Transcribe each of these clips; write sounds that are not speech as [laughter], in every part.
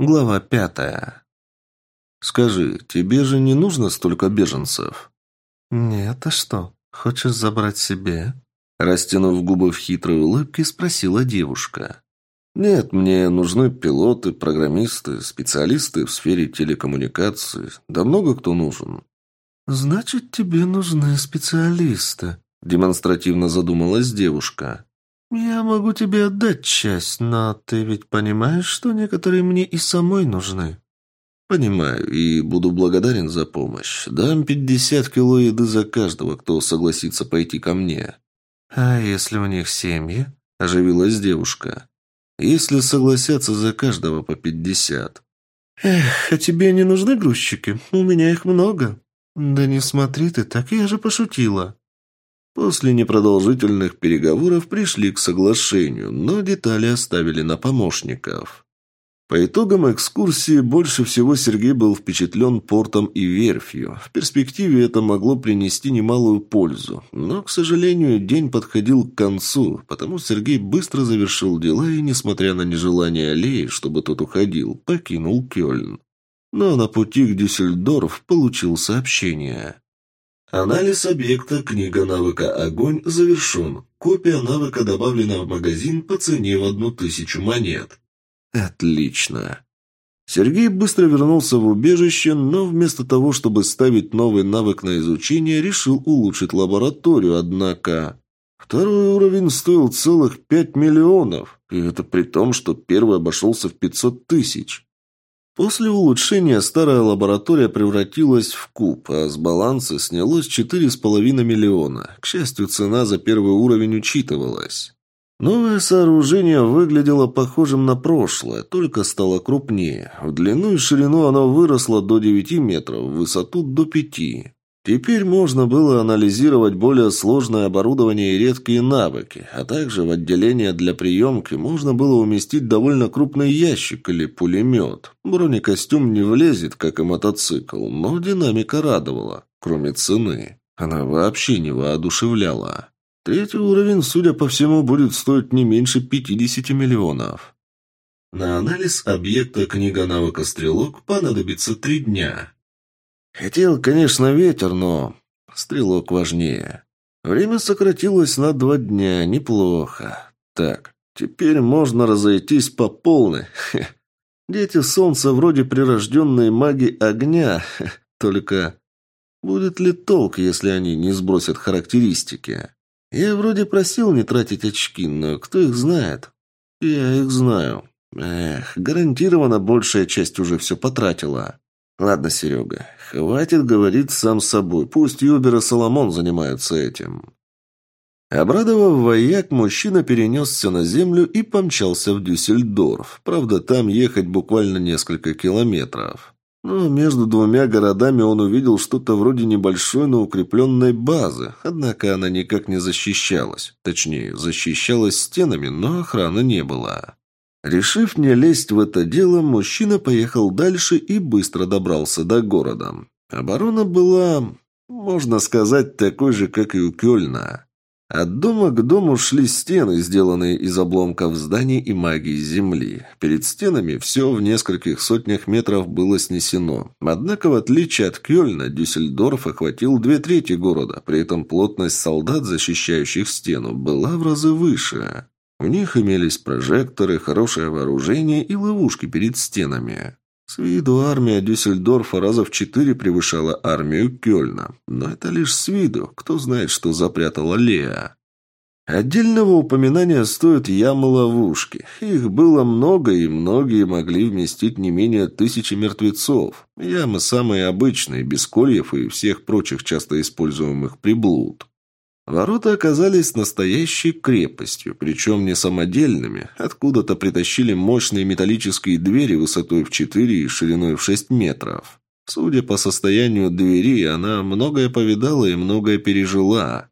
Глава пятая. «Скажи, тебе же не нужно столько беженцев?» «Нет, а что, хочешь забрать себе?» Растянув губы в хитрой улыбке, спросила девушка. «Нет, мне нужны пилоты, программисты, специалисты в сфере телекоммуникаций. Да много кто нужен». «Значит, тебе нужны специалисты», – демонстративно задумалась девушка. «Я могу тебе отдать часть, но ты ведь понимаешь, что некоторые мне и самой нужны». «Понимаю, и буду благодарен за помощь. Дам пятьдесят кило еды за каждого, кто согласится пойти ко мне». «А если у них семьи?» – оживилась девушка. «Если согласятся за каждого по пятьдесят». «Эх, а тебе не нужны грузчики? У меня их много». «Да не смотри ты так, я же пошутила». После непродолжительных переговоров пришли к соглашению, но детали оставили на помощников. По итогам экскурсии больше всего Сергей был впечатлен портом и верфью. В перспективе это могло принести немалую пользу. Но, к сожалению, день подходил к концу, потому Сергей быстро завершил дела и, несмотря на нежелание Аллеи, чтобы тот уходил, покинул Кёльн. Но на пути к Дюссельдорф получил сообщение. Анализ объекта «Книга навыка «Огонь» завершен. Копия навыка добавлена в магазин по цене в одну тысячу монет. Отлично. Сергей быстро вернулся в убежище, но вместо того, чтобы ставить новый навык на изучение, решил улучшить лабораторию, однако... Второй уровень стоил целых пять миллионов, и это при том, что первый обошелся в пятьсот тысяч. После улучшения старая лаборатория превратилась в куб, а с баланса снялось 4,5 миллиона. К счастью, цена за первый уровень учитывалась. Новое сооружение выглядело похожим на прошлое, только стало крупнее. В длину и ширину оно выросло до 9 метров, в высоту до 5. Теперь можно было анализировать более сложное оборудование и редкие навыки, а также в отделение для приемки можно было уместить довольно крупный ящик или пулемет. Бронекостюм не влезет, как и мотоцикл, но динамика радовала, кроме цены. Она вообще не воодушевляла. Третий уровень, судя по всему, будет стоить не меньше 50 миллионов. На анализ объекта книга навыка «Стрелок» понадобится три дня. Хотел, конечно, ветер, но стрелок важнее. Время сократилось на два дня, неплохо. Так, теперь можно разойтись по полной. [laughs] Дети солнца вроде прирожденные маги огня, [laughs] только будет ли толк, если они не сбросят характеристики? Я вроде просил не тратить очки, но кто их знает? Я их знаю. Эх, гарантированно большая часть уже все потратила. Ладно, Серега, хватит говорить сам собой. Пусть Юбер и Соломон занимаются этим. Обрадовав вояк, мужчина перенесся на землю и помчался в Дюссельдорф. Правда, там ехать буквально несколько километров. Но между двумя городами он увидел что-то вроде небольшой, но укрепленной базы. Однако она никак не защищалась. Точнее, защищалась стенами, но охраны не было. Решив не лезть в это дело, мужчина поехал дальше и быстро добрался до города. Оборона была, можно сказать, такой же, как и у Кёльна. От дома к дому шли стены, сделанные из обломков зданий и магии земли. Перед стенами все в нескольких сотнях метров было снесено. Однако, в отличие от Кёльна, Дюссельдорф охватил две трети города, при этом плотность солдат, защищающих стену, была в разы выше. У них имелись прожекторы, хорошее вооружение и ловушки перед стенами. С виду армия Дюссельдорфа раза в четыре превышала армию Кёльна. Но это лишь с виду. Кто знает, что запрятала Лея. Отдельного упоминания стоят ямы-ловушки. Их было много, и многие могли вместить не менее тысячи мертвецов. Ямы самые обычные, без кольев и всех прочих часто используемых приблуд. Ворота оказались настоящей крепостью, причем не самодельными. Откуда-то притащили мощные металлические двери высотой в 4 и шириной в 6 метров. Судя по состоянию двери, она многое повидала и многое пережила.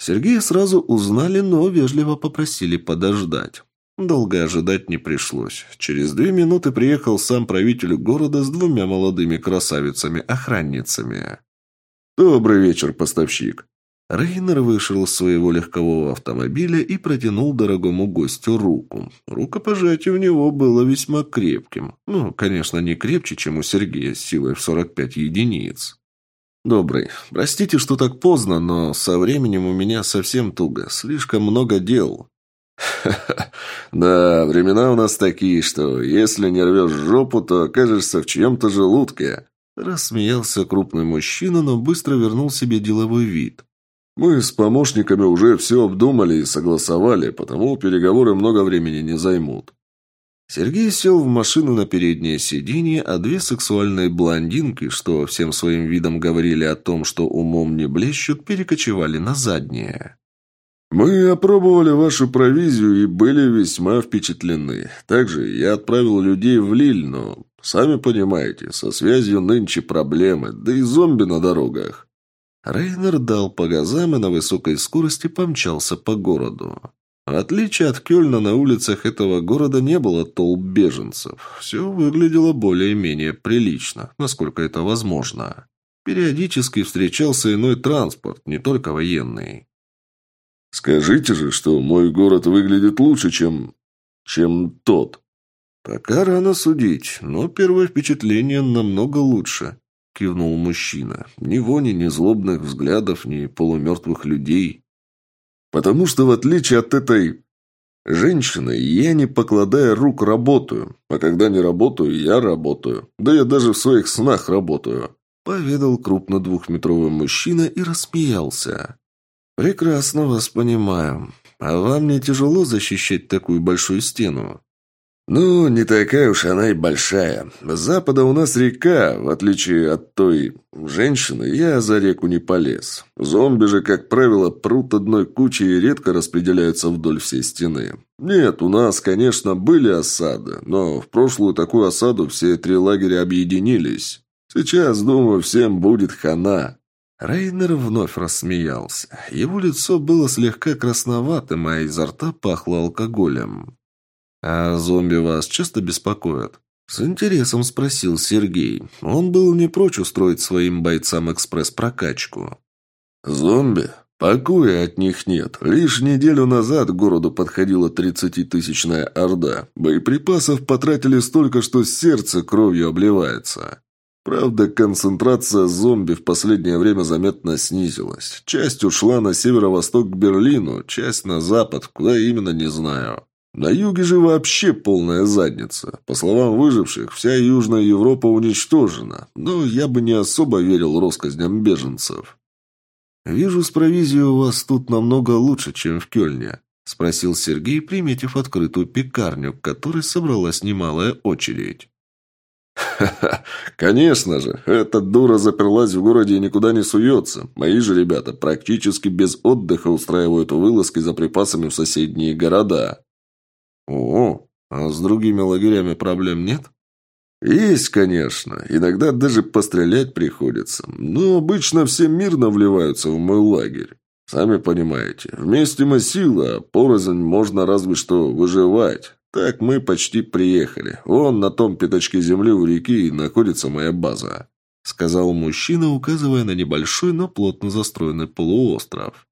Сергея сразу узнали, но вежливо попросили подождать. Долго ожидать не пришлось. Через две минуты приехал сам правитель города с двумя молодыми красавицами-охранницами. «Добрый вечер, поставщик», Рейнер вышел из своего легкового автомобиля и протянул дорогому гостю руку. Рукопожатие у него было весьма крепким. Ну, конечно, не крепче, чем у Сергея с силой в 45 единиц. «Добрый. Простите, что так поздно, но со временем у меня совсем туго. Слишком много дел». «Ха-ха. [laughs] Да, времена у нас такие, что если не рвешь жопу, то окажешься в чьем-то желудке». Рассмеялся крупный мужчина, но быстро вернул себе деловой вид. Мы с помощниками уже все обдумали и согласовали, потому переговоры много времени не займут. Сергей сел в машину на переднее сиденье, а две сексуальные блондинки, что всем своим видом говорили о том, что умом не блещут, перекочевали на заднее. «Мы опробовали вашу провизию и были весьма впечатлены. Также я отправил людей в Лиль, но, сами понимаете, со связью нынче проблемы, да и зомби на дорогах. Рейнер дал по газам и на высокой скорости помчался по городу. В отличие от Кёльна, на улицах этого города не было толп беженцев. Все выглядело более-менее прилично, насколько это возможно. Периодически встречался иной транспорт, не только военный. «Скажите же, что мой город выглядит лучше, чем... чем тот». «Пока рано судить, но первое впечатление намного лучше кивнул мужчина. «Ни вони, ни злобных взглядов, ни полумертвых людей». «Потому что, в отличие от этой женщины, я, не покладая рук, работаю. А когда не работаю, я работаю. Да я даже в своих снах работаю», — поведал крупно двухметровый мужчина и рассмеялся. «Прекрасно вас понимаю. А вам не тяжело защищать такую большую стену?» «Ну, не такая уж она и большая. Запада у нас река, в отличие от той женщины, я за реку не полез. Зомби же, как правило, прут одной кучей и редко распределяются вдоль всей стены. Нет, у нас, конечно, были осады, но в прошлую такую осаду все три лагеря объединились. Сейчас, думаю, всем будет хана». Рейнер вновь рассмеялся. Его лицо было слегка красноватым, а изо рта пахло алкоголем. «А зомби вас часто беспокоят?» С интересом спросил Сергей. Он был не прочь устроить своим бойцам экспресс-прокачку. «Зомби? Покоя от них нет. Лишь неделю назад к городу подходила тридцатитысячная орда. Боеприпасов потратили столько, что сердце кровью обливается. Правда, концентрация зомби в последнее время заметно снизилась. Часть ушла на северо-восток к Берлину, часть на запад, куда именно не знаю. На юге же вообще полная задница. По словам выживших, вся Южная Европа уничтожена, но я бы не особо верил россказням беженцев. «Вижу, с провизией у вас тут намного лучше, чем в Кёльне», – спросил Сергей, приметив открытую пекарню, к которой собралась немалая очередь. «Ха-ха, конечно же, эта дура заперлась в городе и никуда не суется. Мои же ребята практически без отдыха устраивают вылазки за припасами в соседние города». «О, а с другими лагерями проблем нет?» «Есть, конечно. Иногда даже пострелять приходится. Но обычно все мирно вливаются в мой лагерь. Сами понимаете, вместе мы сила, а порознь можно разве что выживать. Так мы почти приехали. Вон на том пятачке земли у реки находится моя база», сказал мужчина, указывая на небольшой, но плотно застроенный полуостров.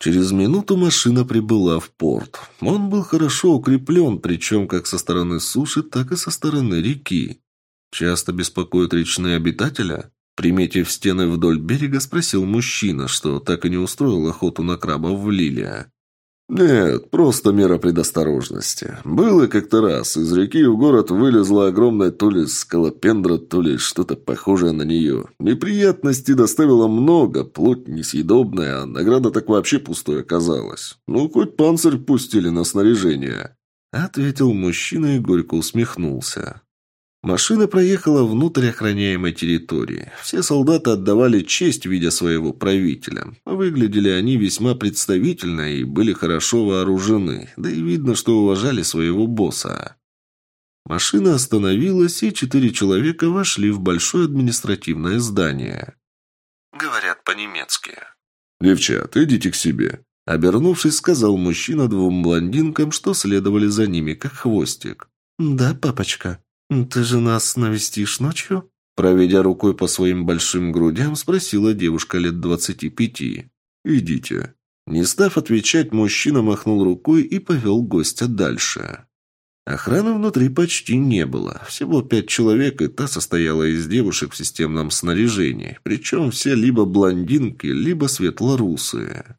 Через минуту машина прибыла в порт. Он был хорошо укреплен, причем как со стороны суши, так и со стороны реки. Часто беспокоят речные обитателя? Приметив стены вдоль берега, спросил мужчина, что так и не устроил охоту на крабов в Лилия. «Нет, просто мера предосторожности. Было как-то раз. Из реки в город вылезла огромная то ли скалопендра, то ли что-то похожее на нее. Неприятностей доставило много, плоть несъедобная, а награда так вообще пустой оказалась. Ну, хоть панцирь пустили на снаряжение». Ответил мужчина и горько усмехнулся. Машина проехала внутрь охраняемой территории. Все солдаты отдавали честь, видя своего правителя. Выглядели они весьма представительно и были хорошо вооружены, да и видно, что уважали своего босса. Машина остановилась, и четыре человека вошли в большое административное здание. Говорят по-немецки. «Девчат, идите к себе», — обернувшись, сказал мужчина двум блондинкам, что следовали за ними, как хвостик. «Да, папочка», «Ты же нас навестишь ночью?» Проведя рукой по своим большим грудям, спросила девушка лет двадцати пяти. Идите». Не став отвечать, мужчина махнул рукой и повел гостя дальше. Охраны внутри почти не было. Всего пять человек, и та состояла из девушек в системном снаряжении. Причем все либо блондинки, либо светлорусые.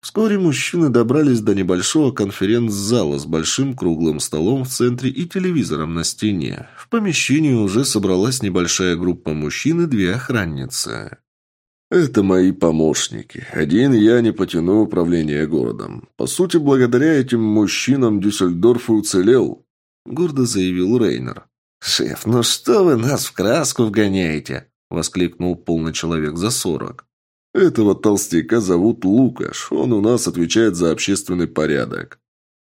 Вскоре мужчины добрались до небольшого конференц-зала с большим круглым столом в центре и телевизором на стене. В помещении уже собралась небольшая группа мужчин и две охранницы. «Это мои помощники. Один я не потяну управление городом. По сути, благодаря этим мужчинам Дюссельдорф и уцелел», — гордо заявил Рейнер. «Шеф, ну что вы нас в краску вгоняете?» — воскликнул полный человек за сорок. «Этого толстяка зовут Лукаш. Он у нас отвечает за общественный порядок».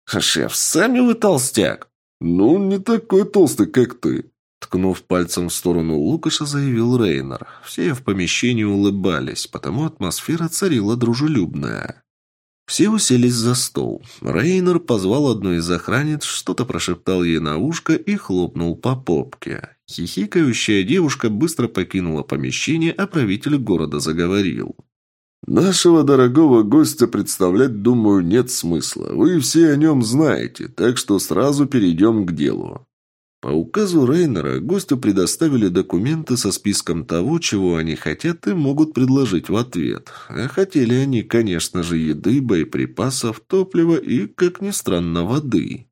«Шеф, сами вы толстяк?» «Ну, не такой толстый, как ты. Ткнув пальцем в сторону Лукаша, заявил Рейнер. Все в помещении улыбались, потому атмосфера царила дружелюбная. Все уселись за стол. Рейнер позвал одну из охранниц, что-то прошептал ей на ушко и хлопнул по попке. Хихикающая девушка быстро покинула помещение, а правитель города заговорил. «Нашего дорогого гостя представлять, думаю, нет смысла. Вы все о нем знаете, так что сразу перейдем к делу. По указу Рейнера гостю предоставили документы со списком того, чего они хотят и могут предложить в ответ. А хотели они, конечно же, еды, боеприпасов, топлива и, как ни странно, воды.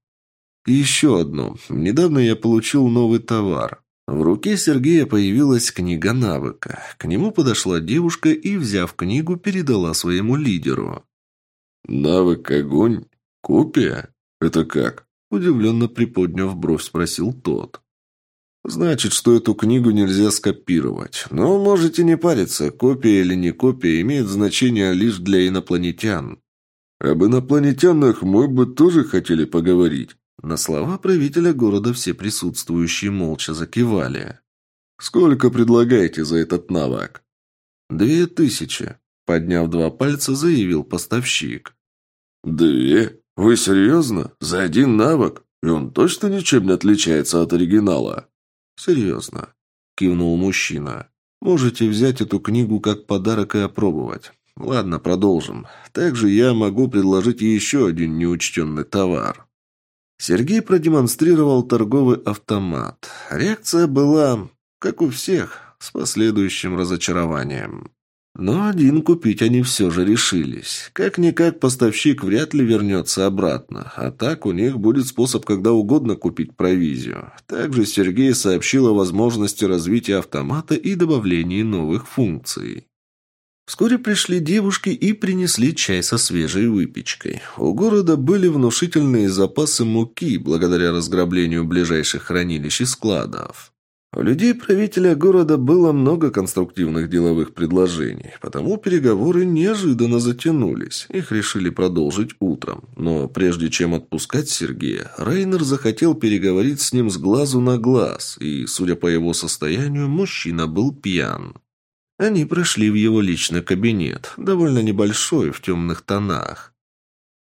И еще одно. Недавно я получил новый товар. В руке Сергея появилась книга навыка. К нему подошла девушка и, взяв книгу, передала своему лидеру. «Навык огонь? Копия? Это как?» Удивленно приподняв бровь, спросил тот. «Значит, что эту книгу нельзя скопировать. Но можете не париться, копия или не копия имеет значение лишь для инопланетян». «Об инопланетянах мы бы тоже хотели поговорить». На слова правителя города все присутствующие молча закивали. «Сколько предлагаете за этот навык?» «Две тысячи», — подняв два пальца, заявил поставщик. «Две? «Вы серьезно? За один навык? И он точно ничем не отличается от оригинала?» «Серьезно», – кивнул мужчина. «Можете взять эту книгу как подарок и опробовать. Ладно, продолжим. Также я могу предложить еще один неучтенный товар». Сергей продемонстрировал торговый автомат. Реакция была, как у всех, с последующим разочарованием. Но один купить они все же решились. Как-никак поставщик вряд ли вернется обратно, а так у них будет способ когда угодно купить провизию. Также Сергей сообщил о возможности развития автомата и добавлении новых функций. Вскоре пришли девушки и принесли чай со свежей выпечкой. У города были внушительные запасы муки, благодаря разграблению ближайших хранилищ и складов. У людей правителя города было много конструктивных деловых предложений, потому переговоры неожиданно затянулись. Их решили продолжить утром. Но прежде чем отпускать Сергея, Рейнер захотел переговорить с ним с глазу на глаз, и, судя по его состоянию, мужчина был пьян. Они прошли в его личный кабинет, довольно небольшой, в темных тонах.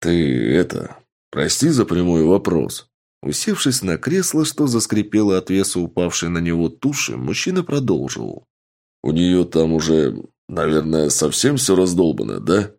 «Ты это... Прости за прямой вопрос», Усевшись на кресло, что заскрипело от веса упавшей на него туши, мужчина продолжил. «У нее там уже, наверное, совсем все раздолбано, да?»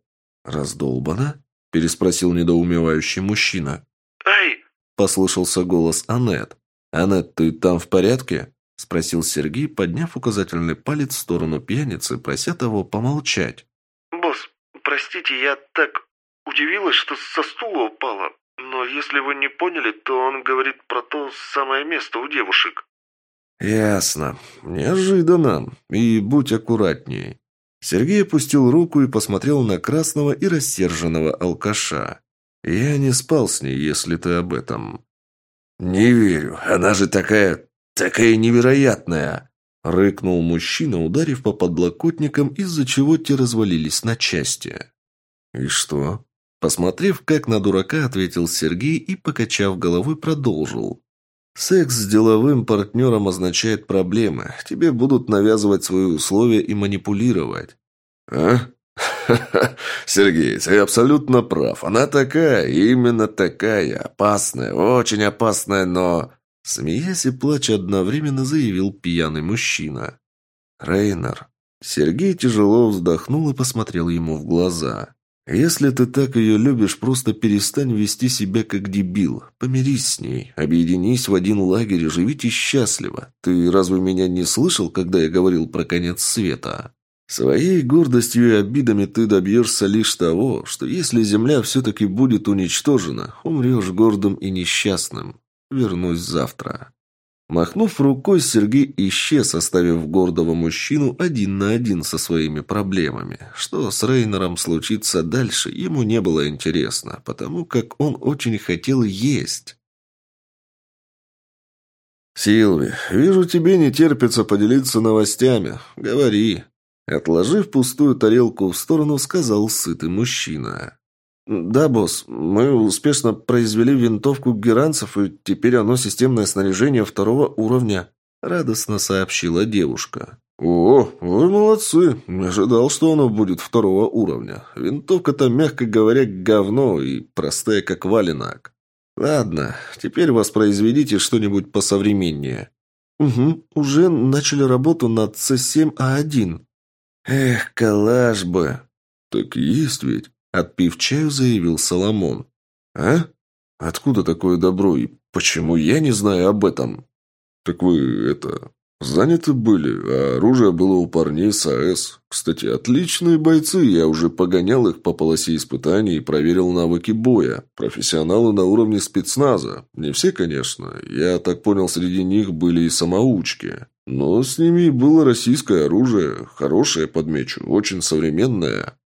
«Раздолбано?» – переспросил недоумевающий мужчина. «Ай!» – послышался голос Аннет. «Аннет, ты там в порядке?» – спросил Сергей, подняв указательный палец в сторону пьяницы, прося того помолчать. «Босс, простите, я так удивилась, что со стула упала. Но если вы не поняли, то он говорит про то самое место у девушек. Ясно. Неожиданно. И будь аккуратней. Сергей опустил руку и посмотрел на красного и рассерженного алкаша. Я не спал с ней, если ты об этом. Не верю. Она же такая... такая невероятная. Рыкнул мужчина, ударив по подлокотникам, из-за чего те развалились на части. «И что?» Посмотрев, как на дурака, ответил Сергей и, покачав головой, продолжил. «Секс с деловым партнером означает проблемы. Тебе будут навязывать свои условия и манипулировать». «А? [laughs] Сергей, ты абсолютно прав. Она такая, именно такая. Опасная, очень опасная, но...» Смеясь и плача одновременно заявил пьяный мужчина. «Рейнер, Сергей тяжело вздохнул и посмотрел ему в глаза. «Если ты так ее любишь, просто перестань вести себя как дебил. Помирись с ней, объединись в один лагерь и живите счастливо. Ты разве меня не слышал, когда я говорил про конец света?» Своей гордостью и обидами ты добьешься лишь того, что если земля все-таки будет уничтожена, умрешь гордым и несчастным. Вернусь завтра. Махнув рукой, Сергей исчез, оставив гордого мужчину один на один со своими проблемами. Что с Рейнером случится дальше, ему не было интересно, потому как он очень хотел есть. «Силви, вижу, тебе не терпится поделиться новостями. Говори», Отложив пустую тарелку в сторону, сказал сытый мужчина. «Да, босс, мы успешно произвели винтовку геранцев, и теперь оно системное снаряжение второго уровня», — радостно сообщила девушка. «О, вы молодцы! Не ожидал, что оно будет второго уровня. Винтовка-то, мягко говоря, говно и простая, как валенок. Ладно, теперь воспроизведите что-нибудь посовременнее». «Угу, уже начали работу над С7А1», «Эх, калаш бы!» «Так есть ведь!» — отпив чаю, заявил Соломон. «А? Откуда такое добро и почему я не знаю об этом?» «Так вы, это, Заняты были, а оружие было у парней с АЭС. Кстати, отличные бойцы, я уже погонял их по полосе испытаний и проверил навыки боя. Профессионалы на уровне спецназа. Не все, конечно. Я так понял, среди них были и самоучки. Но с ними было российское оружие. Хорошее, подмечу, очень современное.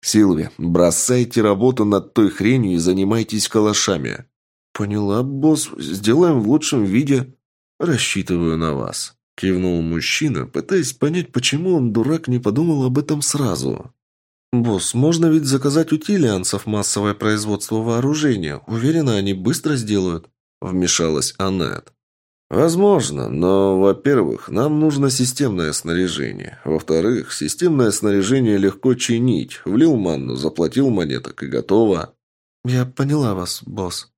«Силви, бросайте работу над той хренью и занимайтесь калашами». «Поняла, босс. Сделаем в лучшем виде. Рассчитываю на вас». Кивнул мужчина, пытаясь понять, почему он, дурак, не подумал об этом сразу. «Босс, можно ведь заказать у тилианцев массовое производство вооружения. Уверена, они быстро сделают», – вмешалась Аннет. «Возможно, но, во-первых, нам нужно системное снаряжение. Во-вторых, системное снаряжение легко чинить. Влил манну, заплатил монеток и готово». «Я поняла вас, босс».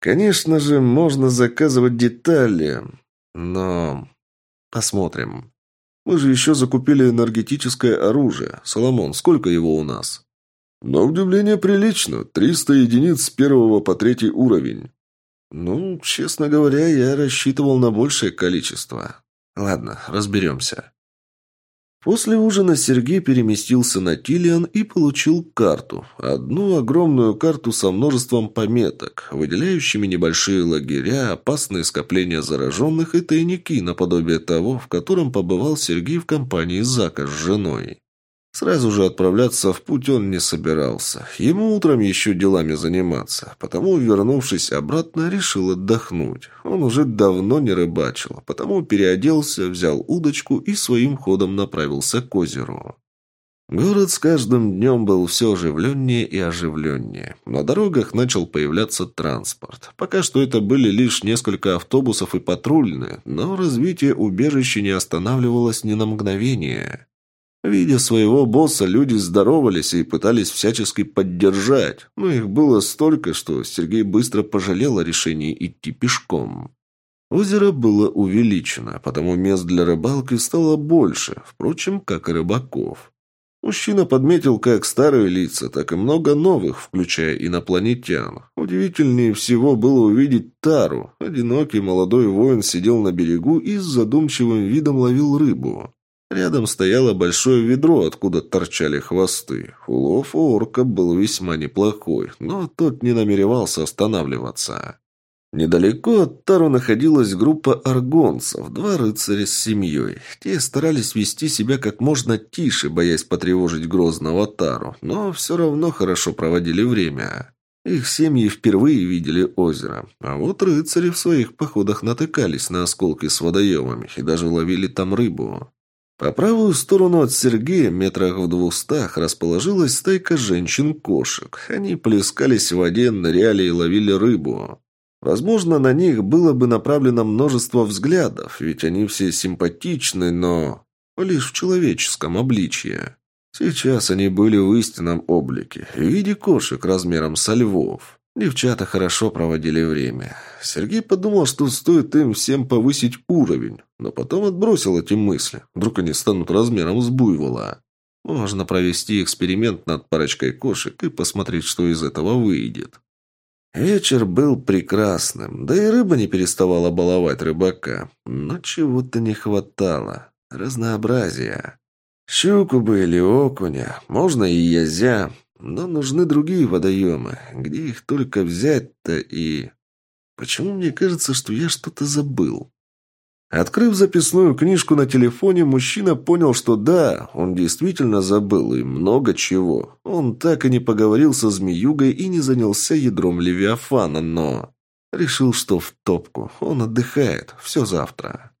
«Конечно же, можно заказывать детали, но Посмотрим. Мы же еще закупили энергетическое оружие. Соломон, сколько его у нас? На удивление прилично. 300 единиц с первого по третий уровень. Ну, честно говоря, я рассчитывал на большее количество. Ладно, разберемся. После ужина Сергей переместился на Тилиан и получил карту. Одну огромную карту со множеством пометок, выделяющими небольшие лагеря, опасные скопления зараженных и тайники, наподобие того, в котором побывал Сергей в компании Зака с женой. Сразу же отправляться в путь он не собирался. Ему утром еще делами заниматься, потому, вернувшись обратно, решил отдохнуть. Он уже давно не рыбачил, потому переоделся, взял удочку и своим ходом направился к озеру. Город с каждым днем был все оживленнее и оживленнее. На дорогах начал появляться транспорт. Пока что это были лишь несколько автобусов и патрульные, но развитие убежища не останавливалось ни на мгновение. Видя своего босса, люди здоровались и пытались всячески поддержать, но их было столько, что Сергей быстро пожалел о решении идти пешком. Озеро было увеличено, потому мест для рыбалки стало больше, впрочем, как и рыбаков. Мужчина подметил как старые лица, так и много новых, включая инопланетян. Удивительнее всего было увидеть Тару. Одинокий молодой воин сидел на берегу и с задумчивым видом ловил рыбу. Рядом стояло большое ведро, откуда торчали хвосты. Улов у орка был весьма неплохой, но тот не намеревался останавливаться. Недалеко от Тару находилась группа аргонцев, два рыцаря с семьей. Те старались вести себя как можно тише, боясь потревожить грозного Тару, но все равно хорошо проводили время. Их семьи впервые видели озеро, а вот рыцари в своих походах натыкались на осколки с водоемами и даже ловили там рыбу. По правую сторону от Сергея, метрах в двухстах, расположилась стайка женщин-кошек. Они плескались в воде, ныряли и ловили рыбу. Возможно, на них было бы направлено множество взглядов, ведь они все симпатичны, но лишь в человеческом обличье. Сейчас они были в истинном облике, в виде кошек размером со львов. Девчата хорошо проводили время. Сергей подумал, что стоит им всем повысить уровень, но потом отбросил эти мысли. Вдруг они станут размером с буйвола. Можно провести эксперимент над парочкой кошек и посмотреть, что из этого выйдет. Вечер был прекрасным, да и рыба не переставала баловать рыбака. Но чего-то не хватало. Разнообразия. Щуку бы или окуня, можно и язя, но нужны другие водоемы. Где их только взять-то и... Почему мне кажется, что я что-то забыл? Открыв записную книжку на телефоне, мужчина понял, что да, он действительно забыл и много чего. Он так и не поговорил со змеюгой и не занялся ядром Левиафана, но... Решил, что в топку. Он отдыхает. Все завтра.